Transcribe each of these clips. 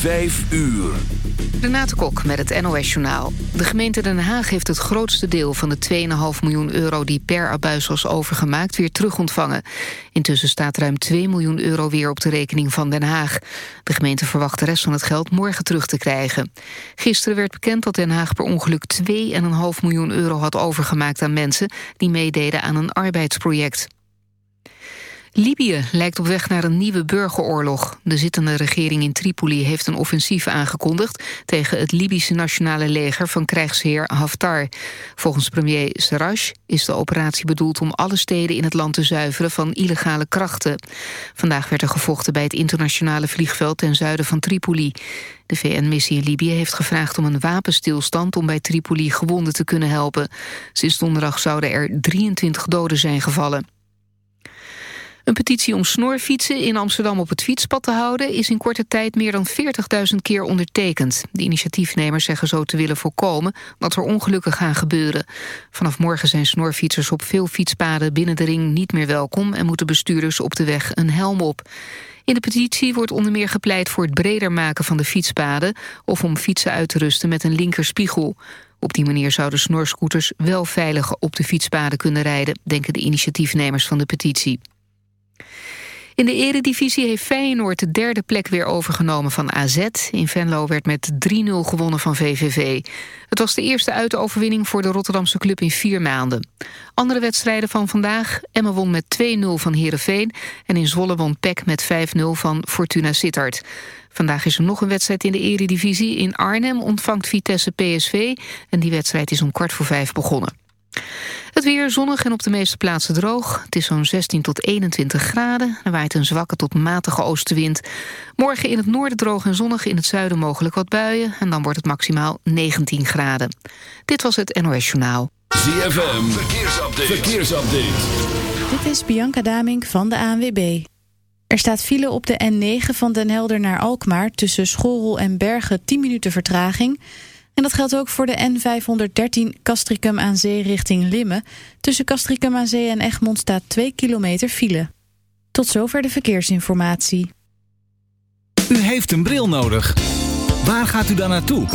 Vijf uur. Renate Kok met het NOS Journaal. De gemeente Den Haag heeft het grootste deel van de 2,5 miljoen euro... die per abuis was overgemaakt, weer terugontvangen. Intussen staat ruim 2 miljoen euro weer op de rekening van Den Haag. De gemeente verwacht de rest van het geld morgen terug te krijgen. Gisteren werd bekend dat Den Haag per ongeluk 2,5 miljoen euro had overgemaakt aan mensen... die meededen aan een arbeidsproject. Libië lijkt op weg naar een nieuwe burgeroorlog. De zittende regering in Tripoli heeft een offensief aangekondigd... tegen het Libische nationale leger van krijgsheer Haftar. Volgens premier Sarraj is de operatie bedoeld om alle steden in het land te zuiveren van illegale krachten. Vandaag werd er gevochten bij het internationale vliegveld ten zuiden van Tripoli. De VN-missie in Libië heeft gevraagd om een wapenstilstand... om bij Tripoli gewonden te kunnen helpen. Sinds donderdag zouden er 23 doden zijn gevallen. Een petitie om snorfietsen in Amsterdam op het fietspad te houden... is in korte tijd meer dan 40.000 keer ondertekend. De initiatiefnemers zeggen zo te willen voorkomen... dat er ongelukken gaan gebeuren. Vanaf morgen zijn snorfietsers op veel fietspaden binnen de ring niet meer welkom... en moeten bestuurders op de weg een helm op. In de petitie wordt onder meer gepleit voor het breder maken van de fietspaden... of om fietsen uit te rusten met een linkerspiegel. Op die manier zouden snorscooters wel veilig op de fietspaden kunnen rijden... denken de initiatiefnemers van de petitie. In de eredivisie heeft Feyenoord de derde plek weer overgenomen van AZ. In Venlo werd met 3-0 gewonnen van VVV. Het was de eerste uitoverwinning voor de Rotterdamse club in vier maanden. Andere wedstrijden van vandaag. Emma won met 2-0 van Heerenveen. En in Zwolle won PEC met 5-0 van Fortuna Sittard. Vandaag is er nog een wedstrijd in de eredivisie. In Arnhem ontvangt Vitesse PSV. En die wedstrijd is om kwart voor vijf begonnen. Het weer zonnig en op de meeste plaatsen droog. Het is zo'n 16 tot 21 graden. Er waait een zwakke tot matige oostenwind. Morgen in het noorden droog en zonnig, in het zuiden mogelijk wat buien. En dan wordt het maximaal 19 graden. Dit was het NOS Journaal. ZFM, verkeersupdate. verkeersupdate. Dit is Bianca Damink van de ANWB. Er staat file op de N9 van Den Helder naar Alkmaar... tussen Schorrel en Bergen 10 minuten vertraging... En dat geldt ook voor de N513 Castricum aan Zee richting Limmen. Tussen Castricum aan Zee en Egmond staat 2 kilometer file. Tot zover de verkeersinformatie. U heeft een bril nodig. Waar gaat u dan naartoe?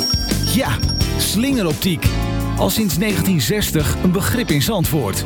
Ja, slingeroptiek. Al sinds 1960 een begrip in Zandvoort.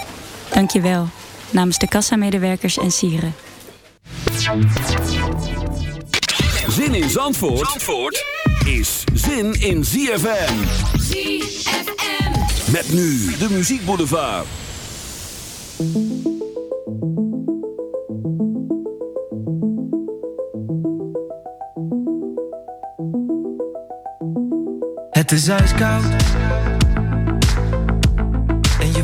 Dank je wel. Namens de kassamedewerkers en sieren. Zin in Zandvoort, Zandvoort is zin in ZFM. ZFM. Met nu de muziekboulevard. Het is ijskoud En je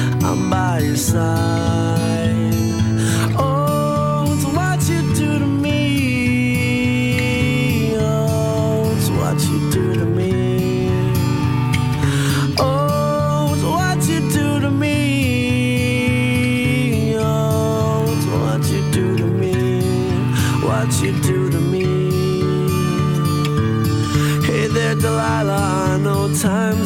I'm by your side.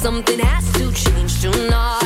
Something has to change tonight.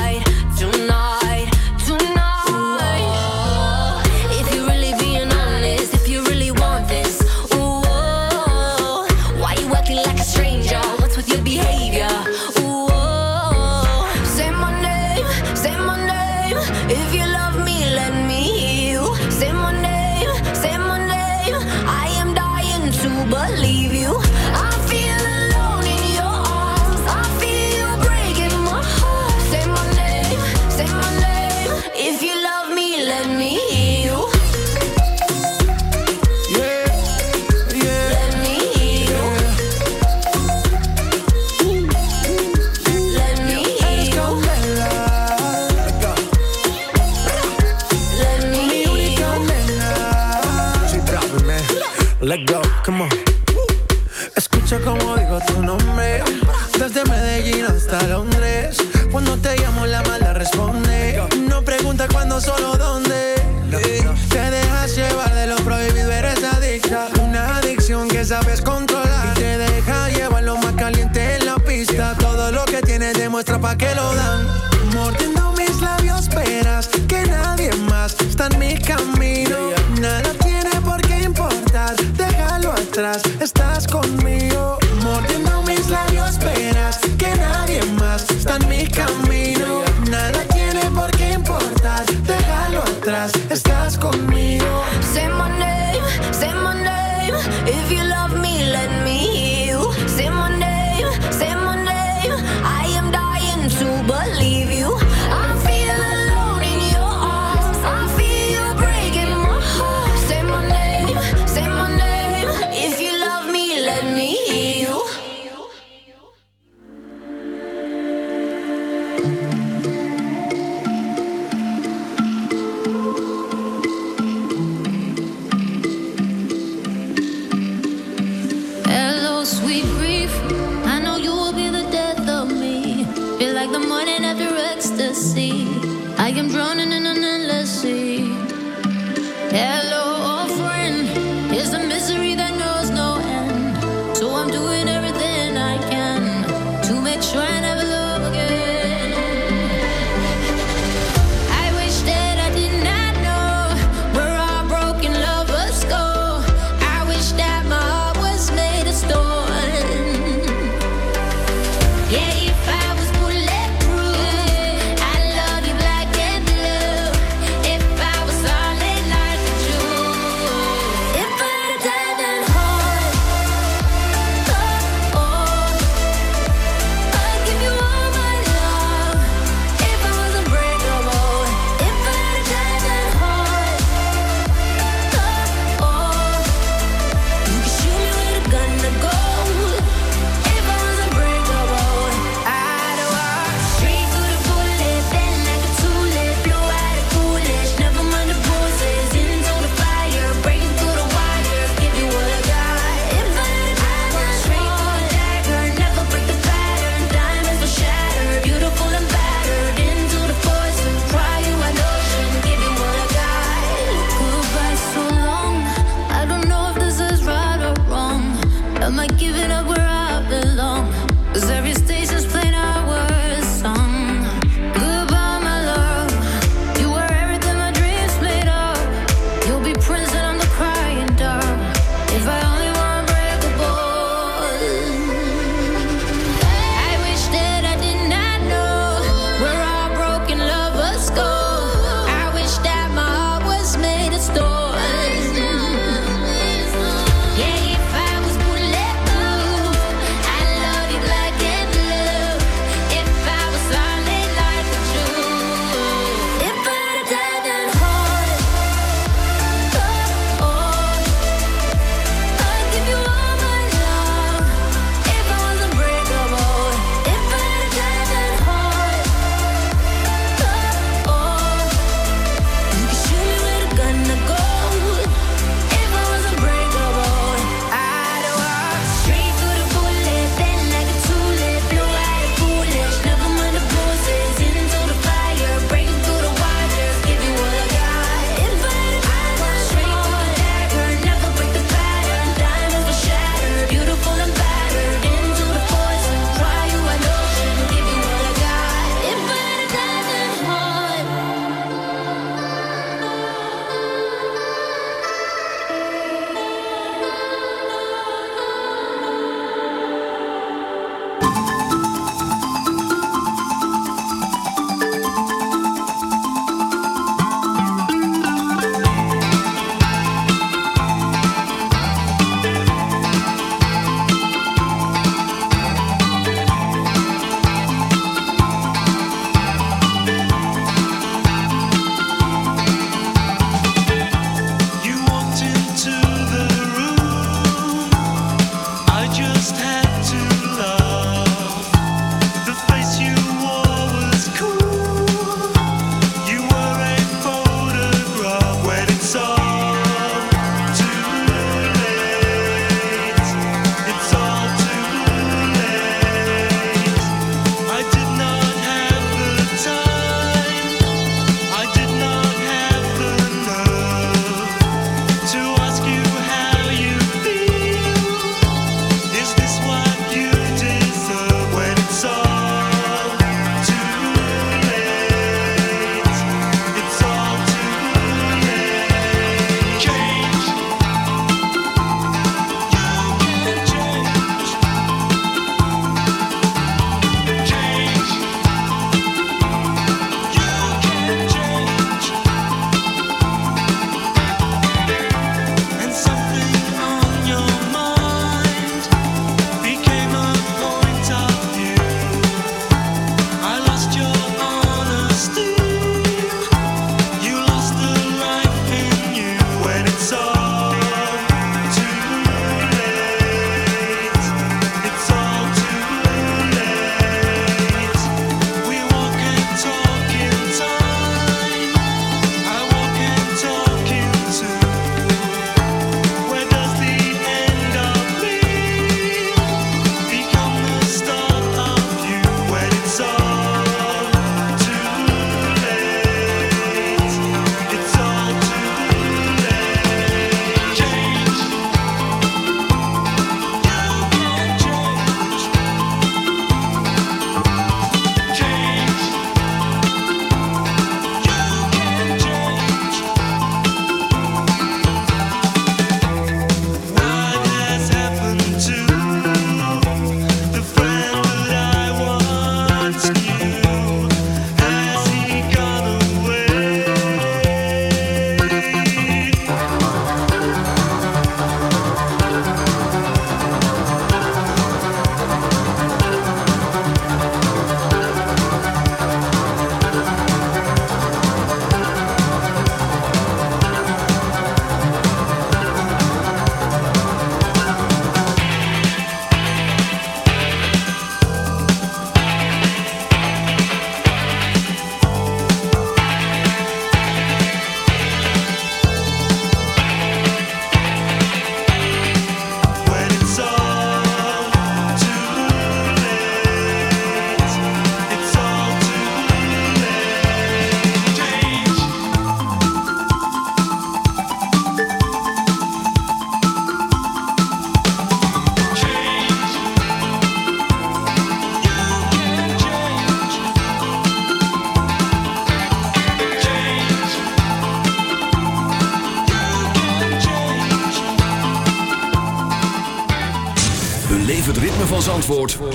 Que lo dan.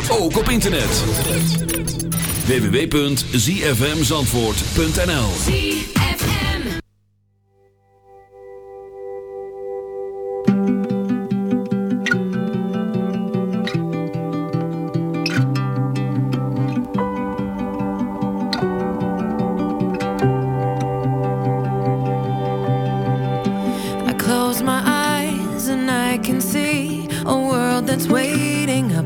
ook op internet. www.zfmzandvoort.nl I close my eyes and I can see a world that's waiting up.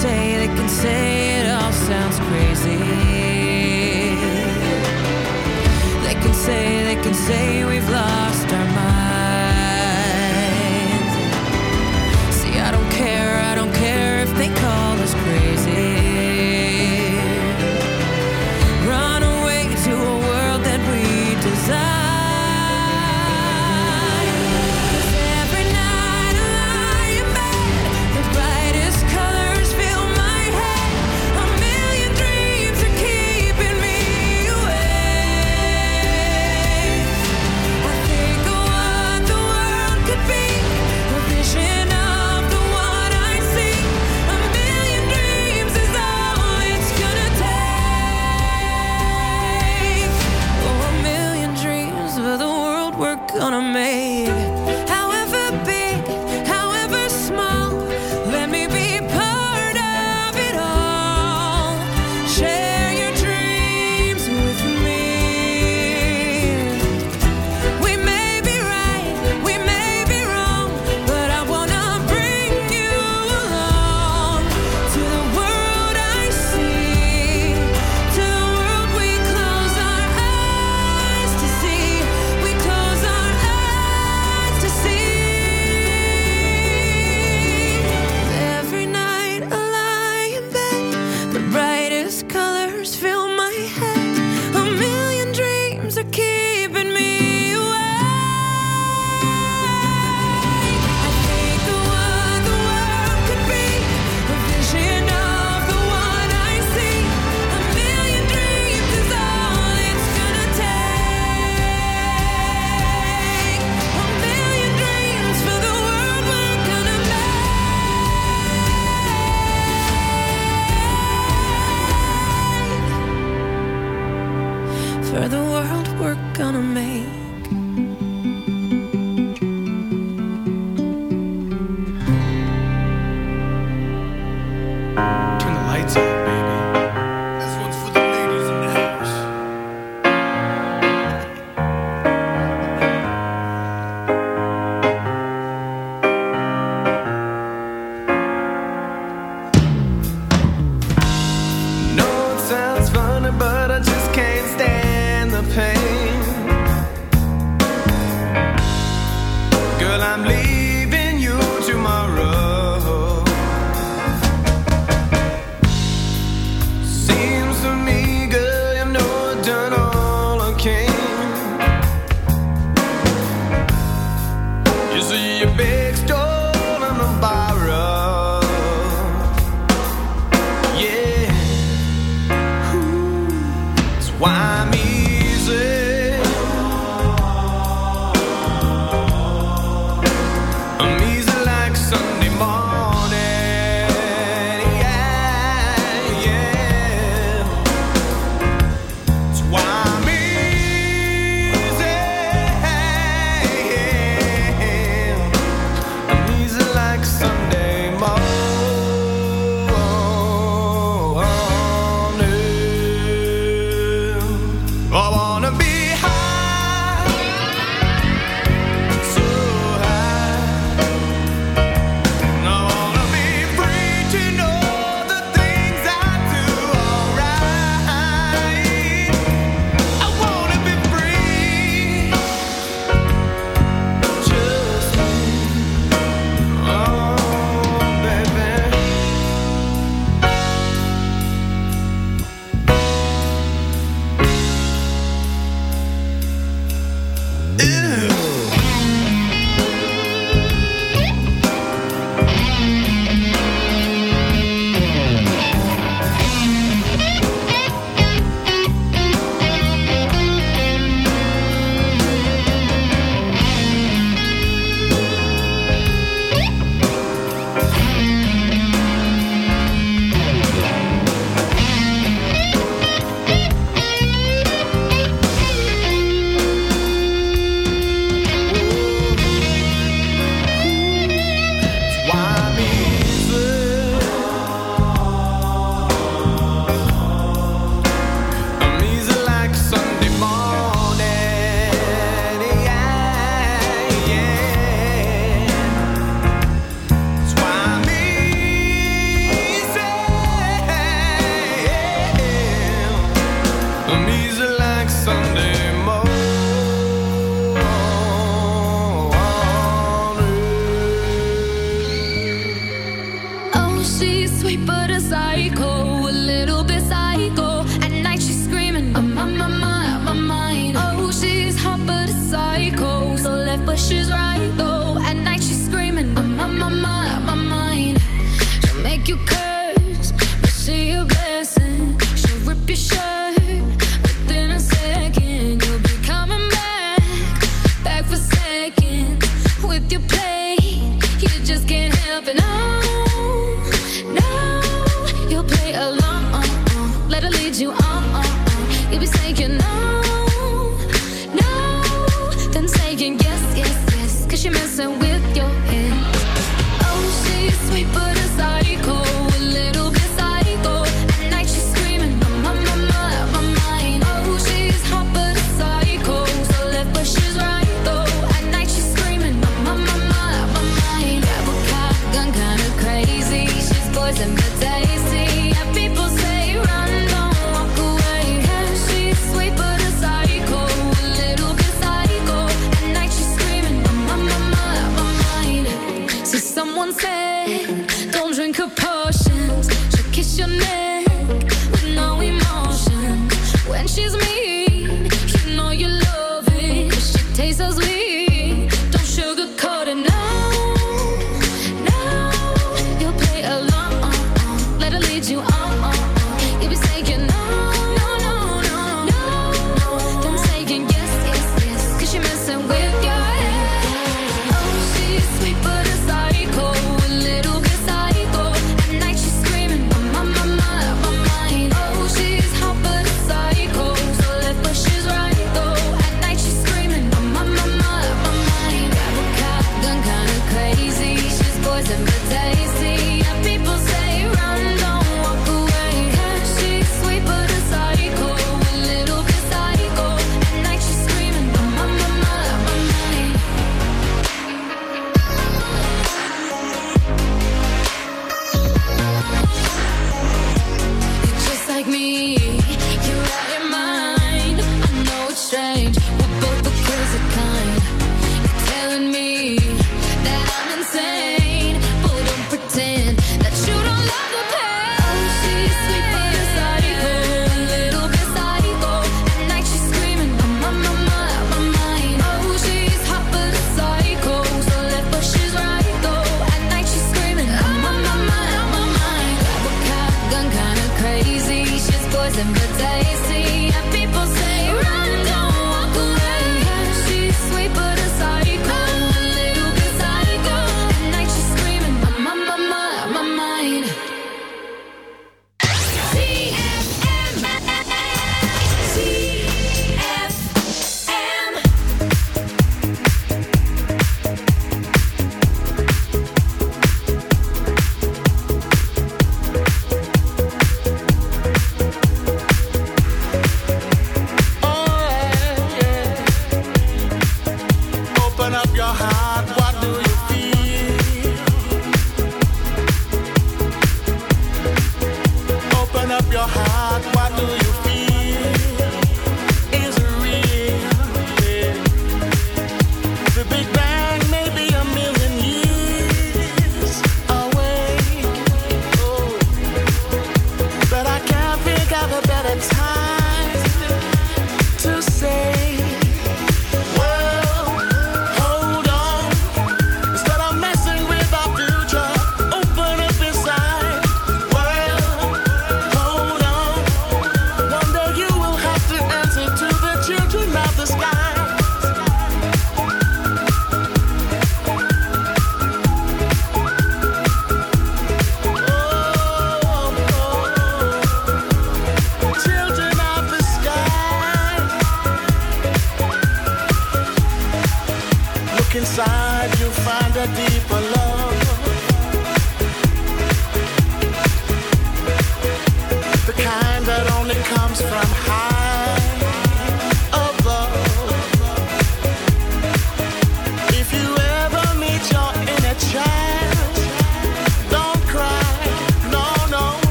say it, can say it all sounds crazy. They can say, they can say we've lost.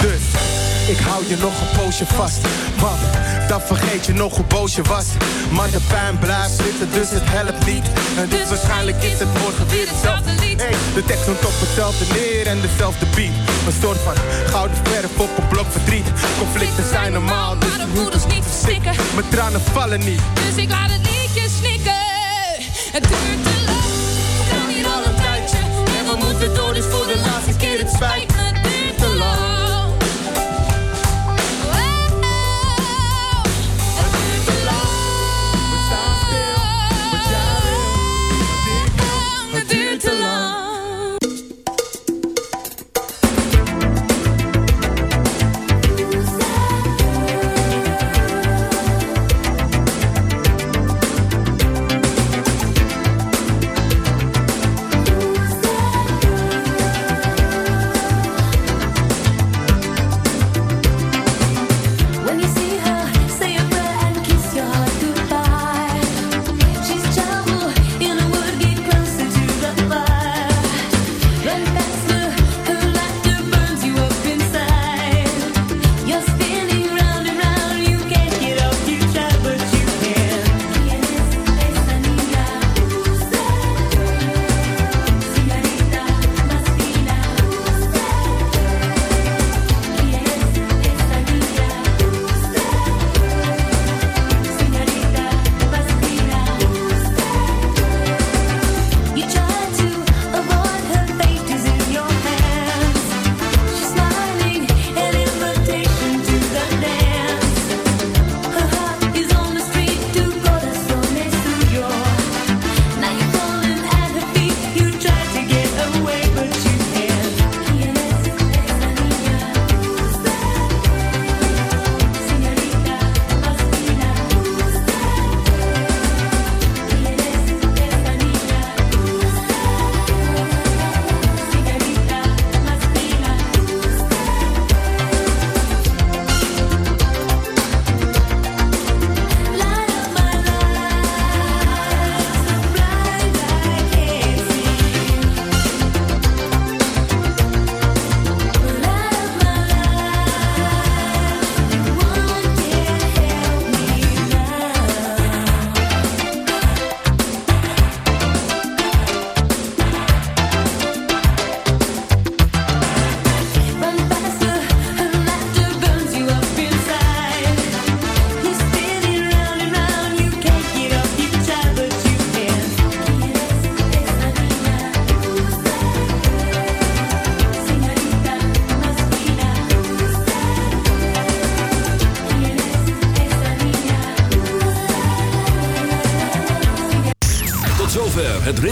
Dus ik hou je nog een poosje vast. Want dan vergeet je nog hoe boos je was. Maar de pijn blijft zitten, dus het helpt niet. En dus waarschijnlijk is het morgen weer hetzelfde lied. Hey, de tekst komt op hetzelfde neer en dezelfde beat. Een soort van gouden verf op een blok verdriet. Conflicten zijn normaal, dus Maar de voeders niet verstikken. mijn tranen vallen niet. Dus ik laat het liedje snikken. Het duurt te lang. We staan hier al een tijdje. En we moeten door, dus voor de laatste keer. Het spijt